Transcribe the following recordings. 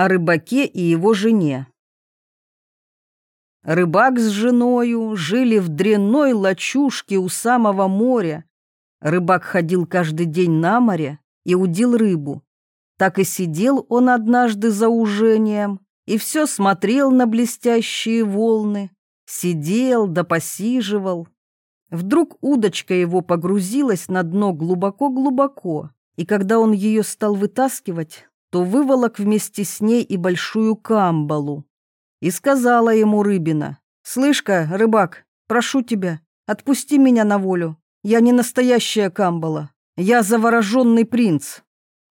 О рыбаке и его жене. Рыбак с женою жили в дрянной лачушке у самого моря. Рыбак ходил каждый день на море и удил рыбу. Так и сидел он однажды за ужением и все смотрел на блестящие волны, сидел да посиживал. Вдруг удочка его погрузилась на дно глубоко-глубоко, и когда он ее стал вытаскивать, то выволок вместе с ней и большую камбалу. И сказала ему рыбина, «Слышь-ка, рыбак, прошу тебя, отпусти меня на волю. Я не настоящая камбала, я завороженный принц.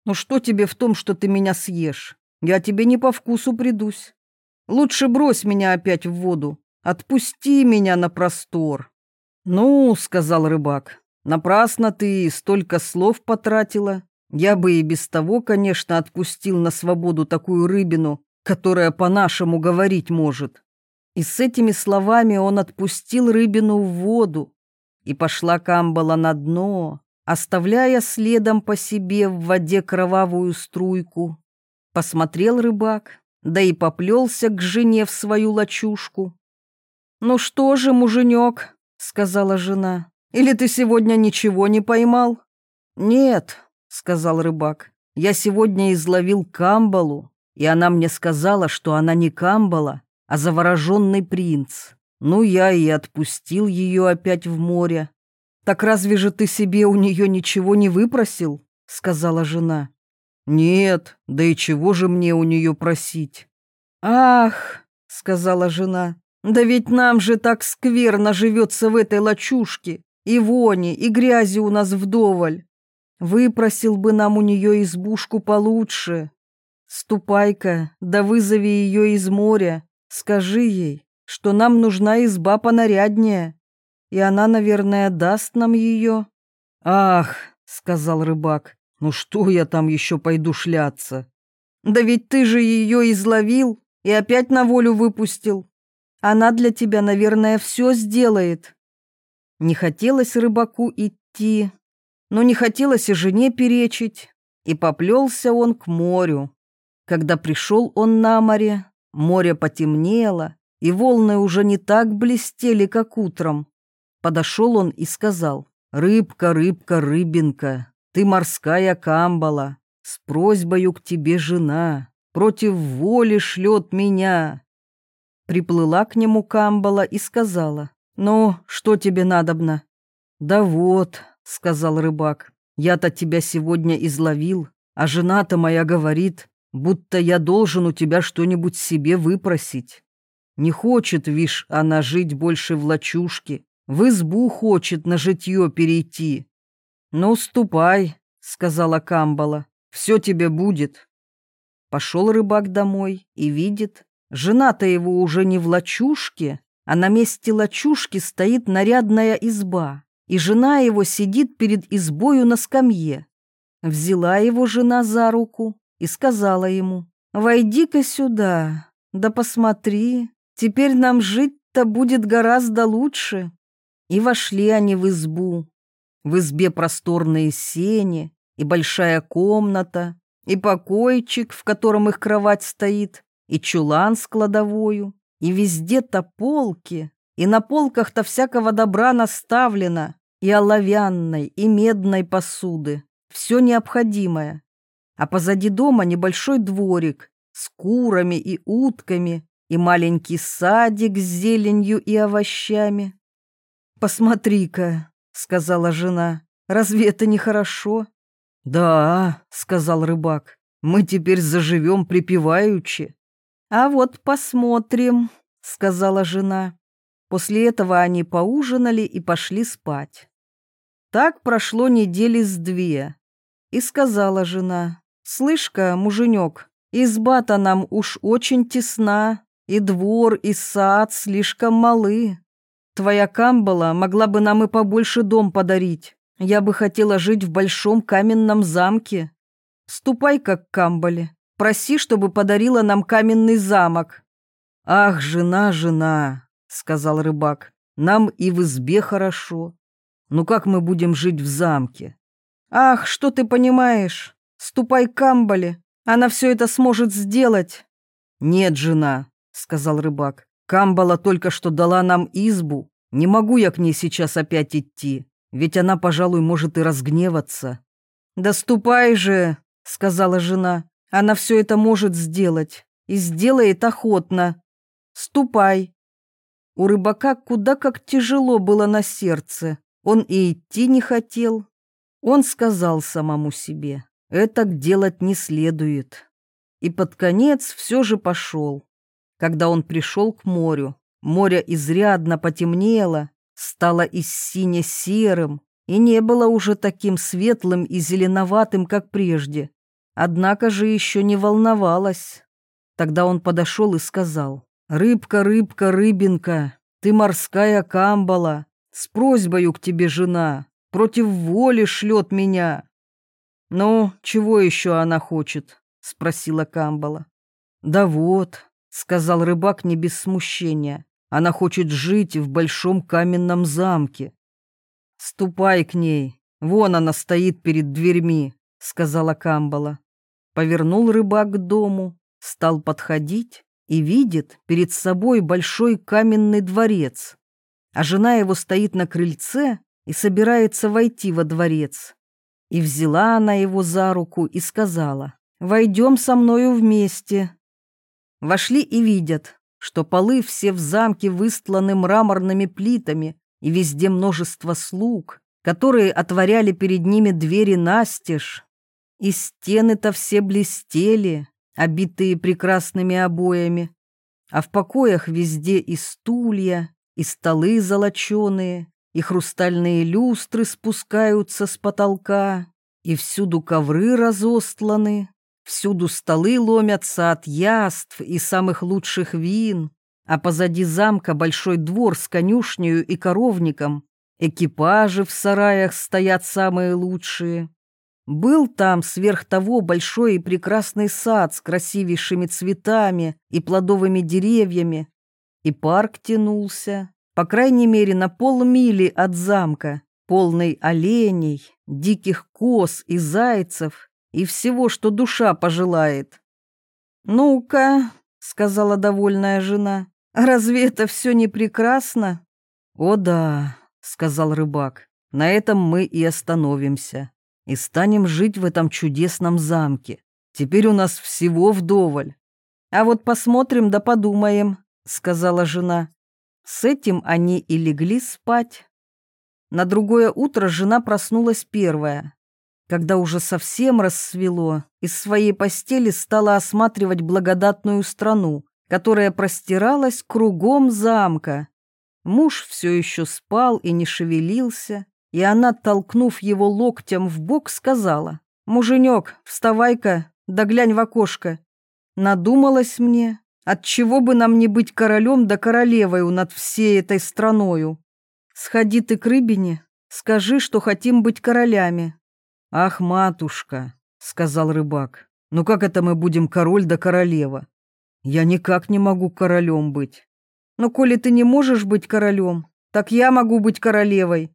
Ну что тебе в том, что ты меня съешь? Я тебе не по вкусу придусь. Лучше брось меня опять в воду, отпусти меня на простор». «Ну, — сказал рыбак, — напрасно ты столько слов потратила. Я бы и без того, конечно, отпустил на свободу такую рыбину, которая по-нашему говорить может. И с этими словами он отпустил рыбину в воду, и пошла камбала на дно, оставляя следом по себе в воде кровавую струйку. Посмотрел рыбак, да и поплелся к жене в свою лачушку. «Ну что же, муженек?» — сказала жена. «Или ты сегодня ничего не поймал?» «Нет», — сказал рыбак, — «я сегодня изловил камбалу, и она мне сказала, что она не камбала, а завороженный принц. Ну, я и отпустил ее опять в море. «Так разве же ты себе у нее ничего не выпросил?» — сказала жена. «Нет, да и чего же мне у нее просить?» «Ах!» — сказала жена. Да ведь нам же так скверно живется в этой лачушке, и вони, и грязи у нас вдоволь. Выпросил бы нам у нее избушку получше. Ступай-ка, да вызови ее из моря, скажи ей, что нам нужна изба понаряднее, и она, наверное, даст нам ее. Ах, сказал рыбак, ну что я там еще пойду шляться? Да ведь ты же ее изловил и опять на волю выпустил. Она для тебя, наверное, все сделает. Не хотелось рыбаку идти, но не хотелось и жене перечить, и поплелся он к морю. Когда пришел он на море, море потемнело, и волны уже не так блестели, как утром. Подошел он и сказал, «Рыбка, рыбка, рыбинка, ты морская камбала, с просьбою к тебе жена, против воли шлет меня, Приплыла к нему Камбала и сказала, «Ну, что тебе надобно?» «Да вот», — сказал рыбак, «я-то тебя сегодня изловил, а жена-то моя говорит, будто я должен у тебя что-нибудь себе выпросить. Не хочет, вишь, она жить больше в лачушке, в избу хочет на житье перейти». «Ну, ступай», — сказала Камбала, — «все тебе будет». Пошел рыбак домой и видит, Жена-то его уже не в лачушке, а на месте лачушки стоит нарядная изба, и жена его сидит перед избою на скамье. Взяла его жена за руку и сказала ему, «Войди-ка сюда, да посмотри, теперь нам жить-то будет гораздо лучше». И вошли они в избу. В избе просторные сени и большая комната, и покойчик, в котором их кровать стоит, и чулан с кладовою, и везде-то полки, и на полках-то всякого добра наставлено, и оловянной, и медной посуды, все необходимое. А позади дома небольшой дворик с курами и утками, и маленький садик с зеленью и овощами. «Посмотри-ка», — сказала жена, — «разве это не хорошо?» «Да», — сказал рыбак, — «мы теперь заживем припеваючи». «А вот посмотрим», — сказала жена. После этого они поужинали и пошли спать. Так прошло недели с две. И сказала жена, «Слышь-ка, муженек, изба-то нам уж очень тесна, и двор, и сад слишком малы. Твоя камбала могла бы нам и побольше дом подарить. Я бы хотела жить в большом каменном замке. Ступай как к камбале, Проси, чтобы подарила нам каменный замок». «Ах, жена, жена», — сказал рыбак, — «нам и в избе хорошо. Ну как мы будем жить в замке?» «Ах, что ты понимаешь? Ступай к Камбале, Она все это сможет сделать. Нет, жена, сказал рыбак. Камбала только что дала нам избу. Не могу я к ней сейчас опять идти, ведь она, пожалуй, может и разгневаться. Да ступай же, сказала жена. Она все это может сделать и сделает охотно. Ступай. У рыбака куда как тяжело было на сердце. Он и идти не хотел. Он сказал самому себе, это делать не следует. И под конец все же пошел. Когда он пришел к морю, море изрядно потемнело, стало и сине-серым, и не было уже таким светлым и зеленоватым, как прежде. Однако же еще не волновалась. Тогда он подошел и сказал, «Рыбка, рыбка, рыбинка, ты морская камбала, с просьбою к тебе жена, против воли шлет меня». «Ну, чего еще она хочет?» — спросила камбала. «Да вот», — сказал рыбак не без смущения, «она хочет жить в большом каменном замке». «Ступай к ней, вон она стоит перед дверьми», — сказала камбала. Повернул рыбак к дому, стал подходить и видит перед собой большой каменный дворец, а жена его стоит на крыльце и собирается войти во дворец. И взяла она его за руку и сказала, «Войдем со мною вместе». Вошли и видят, что полы все в замке выстланы мраморными плитами, и везде множество слуг, которые отворяли перед ними двери настежь. И стены-то все блестели, обитые прекрасными обоями, а в покоях везде и стулья, и столы золоченые, и хрустальные люстры спускаются с потолка, и всюду ковры разостланы, всюду столы ломятся от яств и самых лучших вин, а позади замка большой двор с конюшнею и коровником, экипажи в сараях стоят самые лучшие. Был там сверх того большой и прекрасный сад с красивейшими цветами и плодовыми деревьями, и парк тянулся, по крайней мере, на полмили от замка, полный оленей, диких коз и зайцев и всего, что душа пожелает. «Ну-ка», — сказала довольная жена, — «разве это все не прекрасно?» «О да», — сказал рыбак, — «на этом мы и остановимся» и станем жить в этом чудесном замке. Теперь у нас всего вдоволь. А вот посмотрим да подумаем, сказала жена. С этим они и легли спать. На другое утро жена проснулась первая. Когда уже совсем рассвело, из своей постели стала осматривать благодатную страну, которая простиралась кругом замка. Муж все еще спал и не шевелился, и она, толкнув его локтем в бок, сказала, «Муженек, вставай-ка, да глянь в окошко». Надумалось мне, отчего бы нам не быть королем да королевою над всей этой страною. Сходи ты к рыбине, скажи, что хотим быть королями. Ах, матушка, сказал рыбак, ну как это мы будем король да королева? Я никак не могу королем быть. Но коли ты не можешь быть королем, так я могу быть королевой.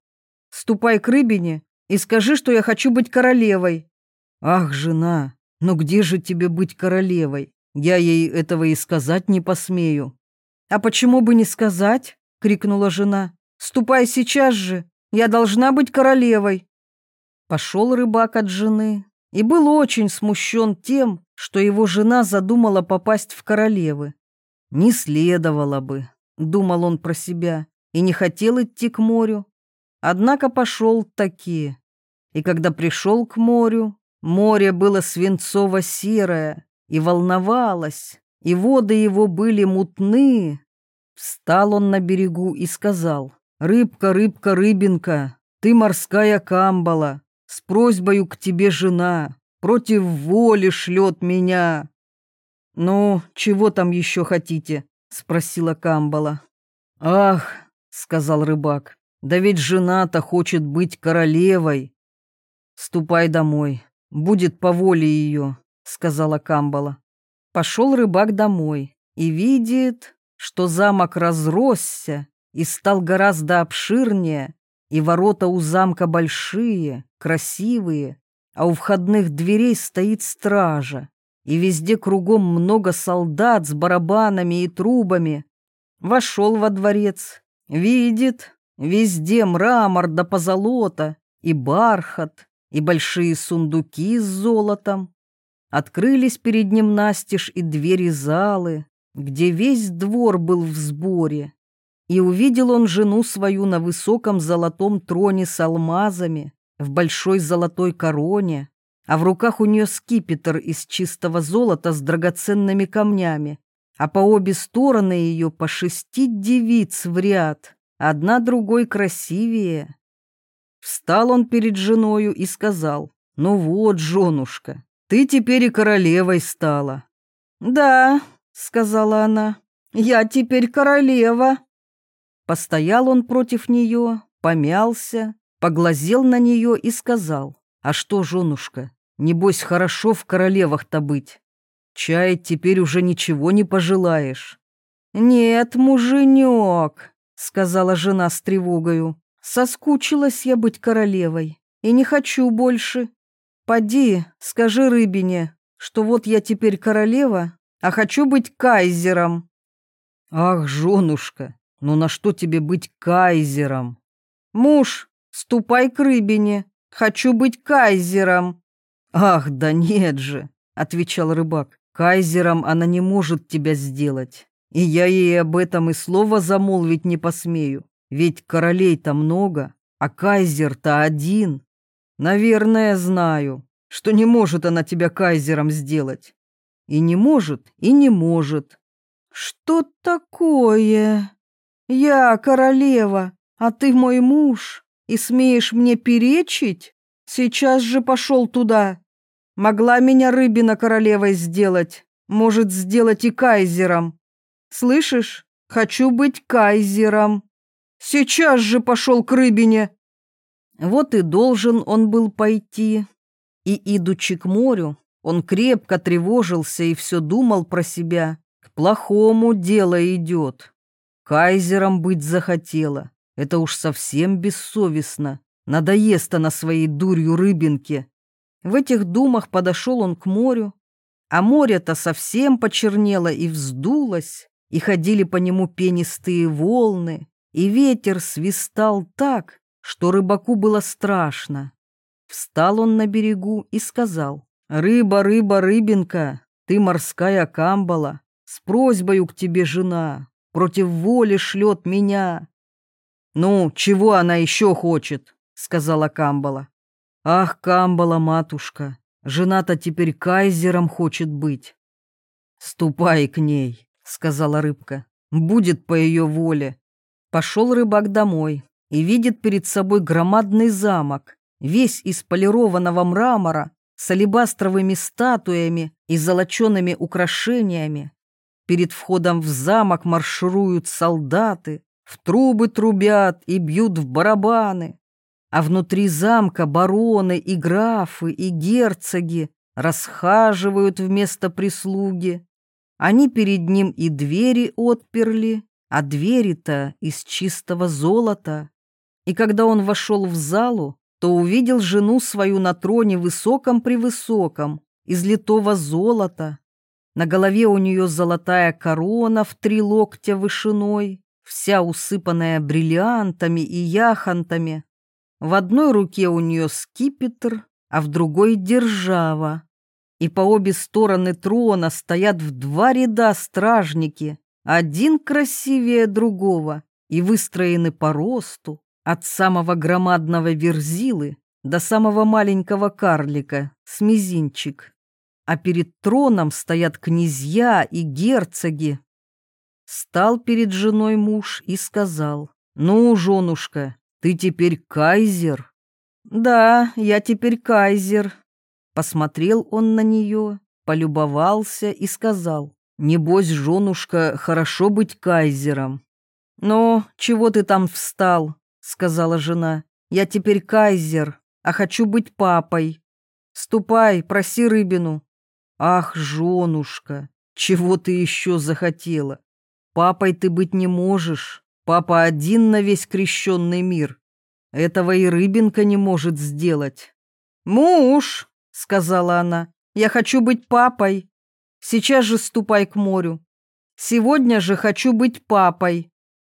Ступай к рыбине и скажи, что я хочу быть королевой». «Ах, жена, ну где же тебе быть королевой? Я ей этого и сказать не посмею». «А почему бы не сказать?» — крикнула жена. «Ступай сейчас же, я должна быть королевой». Пошел рыбак от жены и был очень смущен тем, что его жена задумала попасть в королевы. «Не следовало бы», — думал он про себя, и не хотел идти к морю. Однако пошел таки. И когда пришел к морю, море было свинцово-серое и волновалось, и воды его были мутны. Встал он на берегу и сказал, «Рыбка, рыбка, рыбинка, ты морская камбала, с просьбою к тебе жена, против воли шлет меня». «Ну, чего там еще хотите?» — спросила камбала. «Ах», — сказал рыбак, да ведь жена-то хочет быть королевой. Ступай домой, будет по воле ее, сказала Камбала. Пошел рыбак домой и видит, что замок разросся и стал гораздо обширнее, и ворота у замка большие, красивые, а у входных дверей стоит стража, и везде кругом много солдат с барабанами и трубами. Вошел во дворец, видит, везде мрамор да позолота, и бархат, и большие сундуки с золотом. Открылись перед ним настежь и двери залы, где весь двор был в сборе. И увидел он жену свою на высоком золотом троне с алмазами, в большой золотой короне, а в руках у нее скипетр из чистого золота с драгоценными камнями, а по обе стороны ее по шести девиц в ряд, одна другой красивее. Встал он перед женою и сказал, «Ну вот, женушка, ты теперь и королевой стала». «Да», — сказала она, — «я теперь королева». Постоял он против нее, помялся, поглазел на нее и сказал, «А что, женушка, небось хорошо в королевах-то быть? Чай теперь уже ничего не пожелаешь». «Нет, муженек», — сказала жена с тревогою, Соскучилась я быть королевой и не хочу больше. Поди, скажи рыбине, что вот я теперь королева, а хочу быть кайзером. Ах, женушка, ну на что тебе быть кайзером? Муж, ступай к рыбине, хочу быть кайзером. Ах, да нет же, отвечал рыбак, кайзером она не может тебя сделать, и я ей об этом и слова замолвить не посмею. Ведь королей-то много, а кайзер-то один. Наверное, знаю, что не может она тебя кайзером сделать. И не может, и не может. Что такое? Я королева, а ты мой муж, и смеешь мне перечить? Сейчас же пошел туда. Могла меня рыбина королевой сделать, может сделать и кайзером. Слышишь? Хочу быть кайзером. Сейчас же пошел к рыбине. Вот и должен он был пойти. И, идучи к морю, он крепко тревожился и все думал про себя. К плохому дело идет. Кайзером быть захотела. Это уж совсем бессовестно. Надоест она своей дурью рыбинке. В этих думах подошел он к морю, а море-то совсем почернело и вздулось, и ходили по нему пенистые волны, и ветер свистал так, что рыбаку было страшно. Встал он на берегу и сказал, «Рыба, рыба, рыбинка, ты морская камбала, с просьбою к тебе жена, против воли шлет меня». «Ну, чего она еще хочет?» — сказала камбала. «Ах, камбала, матушка, жена-то теперь кайзером хочет быть». «Ступай к ней», — сказала рыбка, — «будет по ее воле, Пошел рыбак домой и видит перед собой громадный замок, весь из полированного мрамора, с алебастровыми статуями и золочеными украшениями. Перед входом в замок маршируют солдаты, в трубы трубят и бьют в барабаны. А внутри замка бароны и графы и герцоги расхаживают вместо прислуги. Они перед ним и двери отперли, а двери-то из чистого золота. И когда он вошел в залу, то увидел жену свою на троне высоком-превысоком, из литого золота. На голове у нее золотая корона в три локтя вышиной, вся усыпанная бриллиантами и яхонтами. В одной руке у нее скипетр, а в другой — держава. И по обе стороны трона стоят в два ряда стражники, один красивее другого и выстроены по росту, от самого громадного верзилы до самого маленького карлика с мизинчик. А перед троном стоят князья и герцоги. Стал перед женой муж и сказал, «Ну, женушка, ты теперь кайзер». «Да, я теперь кайзер». Посмотрел он на нее, полюбовался и сказал, Небось, женушка, хорошо быть кайзером. «Ну, чего ты там встал?» — сказала жена. «Я теперь кайзер, а хочу быть папой. Ступай, проси рыбину». «Ах, женушка, чего ты еще захотела? Папой ты быть не можешь. Папа один на весь крещенный мир. Этого и рыбинка не может сделать». «Муж!» — сказала она. «Я хочу быть папой. Сейчас же ступай к морю. Сегодня же хочу быть папой».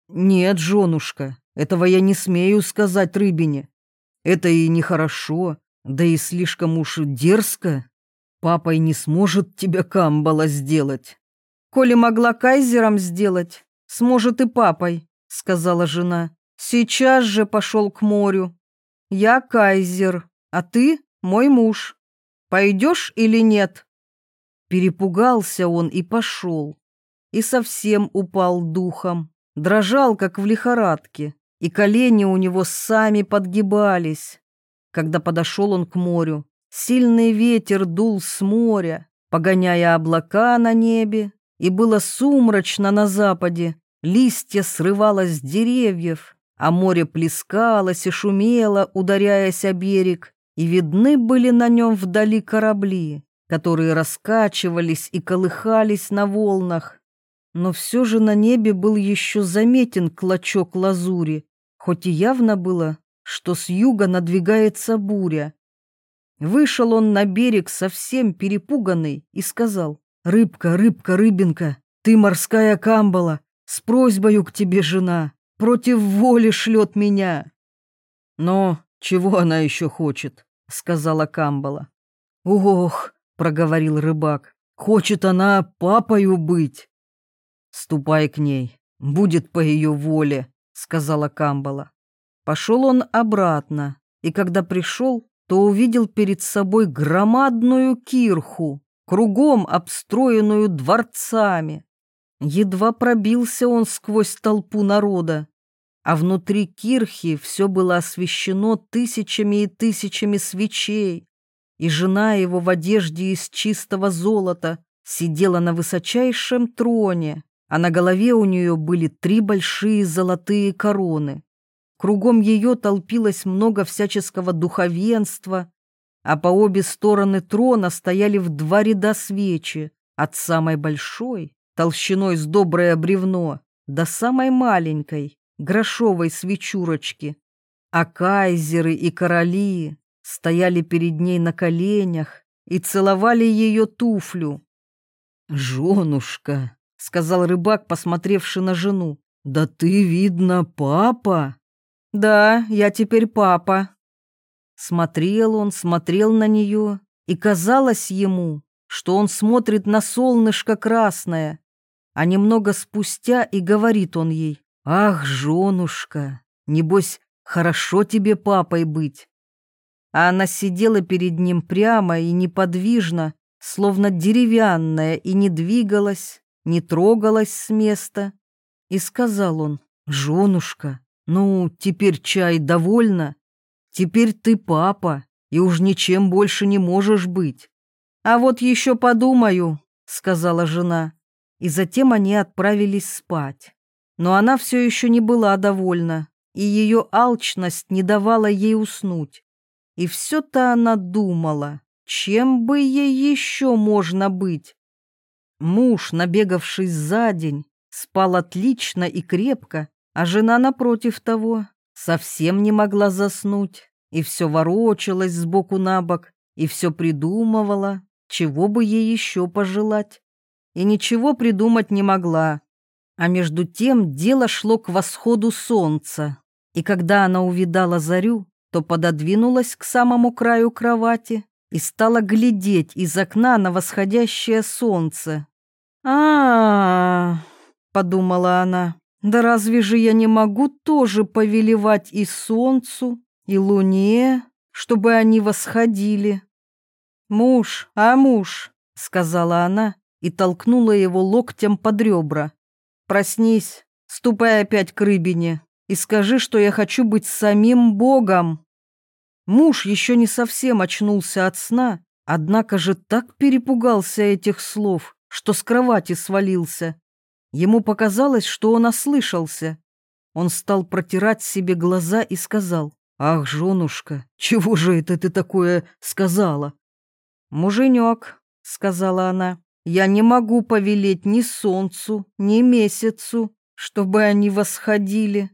«Нет, женушка, этого я не смею сказать рыбине. Это и нехорошо, да и слишком уж дерзко. Папой не сможет тебя камбала сделать». «Коли могла кайзером сделать, сможет и папой», — сказала жена. «Сейчас же пошел к морю. Я кайзер, а ты мой муж. Пойдешь или нет?» Перепугался он и пошел. И совсем упал духом, дрожал, как в лихорадке, и колени у него сами подгибались. Когда подошел он к морю, сильный ветер дул с моря, погоняя облака на небе, и было сумрачно на западе, листья срывалось с деревьев, а море плескалось и шумело, ударяясь о берег, и видны были на нем вдали корабли, которые раскачивались и колыхались на волнах. Но все же на небе был еще заметен клочок лазури, хоть и явно было, что с юга надвигается буря. Вышел он на берег совсем перепуганный и сказал, «Рыбка, рыбка, рыбинка, ты морская камбала, с просьбою к тебе жена, против воли шлет меня». «Но чего она еще хочет?» — сказала камбала. «Ох!» — проговорил рыбак. «Хочет она папою быть». «Ступай к ней, будет по ее воле», — сказала камбала. Пошел он обратно, и когда пришел, то увидел перед собой громадную кирху, кругом обстроенную дворцами. Едва пробился он сквозь толпу народа, а внутри кирхи все было освещено тысячами и тысячами свечей, и жена его в одежде из чистого золота сидела на высочайшем троне, а на голове у нее были три большие золотые короны. Кругом ее толпилось много всяческого духовенства, а по обе стороны трона стояли в два ряда свечи, от самой большой, толщиной с доброе бревно, до самой маленькой, грошовой свечурочки. А кайзеры и короли стояли перед ней на коленях и целовали ее туфлю. «Женушка», — сказал рыбак, посмотревший на жену, — «да ты, видно, папа». «Да, я теперь папа», Смотрел он, смотрел на нее, и казалось ему, что он смотрит на солнышко красное. А немного спустя и говорит он ей, «Ах, женушка, небось, хорошо тебе папой быть». А она сидела перед ним прямо и неподвижно, словно деревянная, и не двигалась, не трогалась с места. И сказал он, «Женушка, ну, теперь чай довольно?» Теперь ты папа, и уж ничем больше не можешь быть. А вот еще подумаю, сказала жена. И затем они отправились спать. Но она все еще не была довольна, и ее алчность не давала ей уснуть. И все-то она думала, чем бы ей еще можно быть. Муж, набегавший за день, спал отлично и крепко, а жена, напротив того, совсем не могла заснуть и все ворочалась сбоку на бок и все придумывала, чего бы ей еще пожелать. И ничего придумать не могла. А между тем дело шло к восходу солнца, и когда она увидала зарю, то пододвинулась к самому краю кровати и стала глядеть из окна на восходящее солнце. а, -а, -а подумала она, да разве же я не могу тоже повелевать и солнцу, и луне, чтобы они восходили? Муж, а муж, сказала она и толкнула его локтем под ребра. Проснись, ступай опять к рыбине и скажи, что я хочу быть самим Богом. Муж еще не совсем очнулся от сна, однако же так перепугался этих слов, что с кровати свалился. Ему показалось, что он ослышался. Он стал протирать себе глаза и сказал, «Ах, женушка, чего же это ты такое сказала?» «Муженек», — сказала она, — «я не могу повелеть ни солнцу, ни месяцу, чтобы они восходили.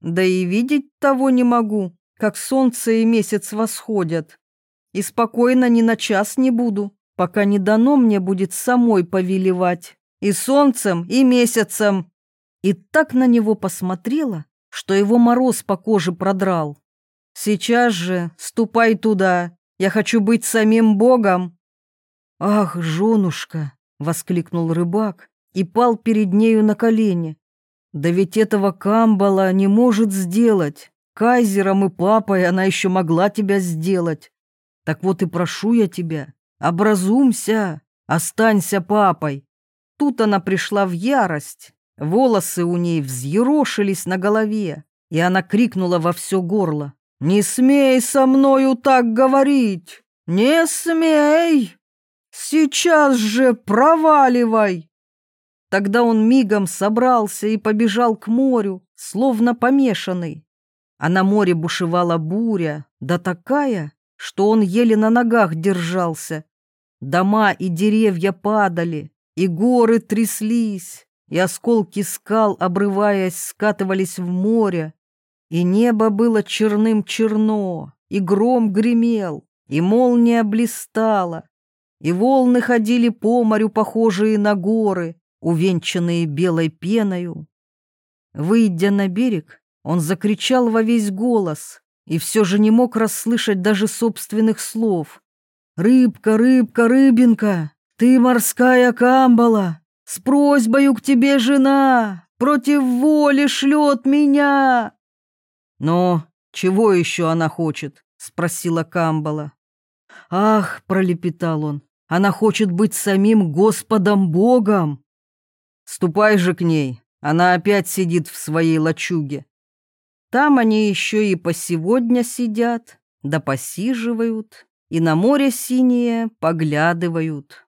Да и видеть того не могу, как солнце и месяц восходят. И спокойно ни на час не буду, пока не дано мне будет самой повелевать и солнцем, и месяцем. И так на него посмотрела, что его мороз по коже продрал. Сейчас же ступай туда, я хочу быть самим Богом. Ах, женушка, воскликнул рыбак и пал перед нею на колени. Да ведь этого Камбала не может сделать. Кайзером и папой она еще могла тебя сделать. Так вот и прошу я тебя, образумся, останься папой. Тут она пришла в ярость, волосы у ней взъерошились на голове, и она крикнула во все горло. «Не смей со мною так говорить! Не смей! Сейчас же проваливай!» Тогда он мигом собрался и побежал к морю, словно помешанный. А на море бушевала буря, да такая, что он еле на ногах держался. Дома и деревья падали, и горы тряслись, и осколки скал, обрываясь, скатывались в море, и небо было черным-черно, и гром гремел, и молния блистала, и волны ходили по морю, похожие на горы, увенчанные белой пеною. Выйдя на берег, он закричал во весь голос и все же не мог расслышать даже собственных слов. «Рыбка, рыбка, рыбинка, ты морская камбала, с просьбою к тебе жена, против воли шлет меня!» «Но чего еще она хочет?» — спросила камбала. «Ах!» — пролепетал он. «Она хочет быть самим Господом Богом!» Ступай же к ней, она опять сидит в своей лачуге. Там они еще и по сегодня сидят, да посиживают, и на море синее поглядывают.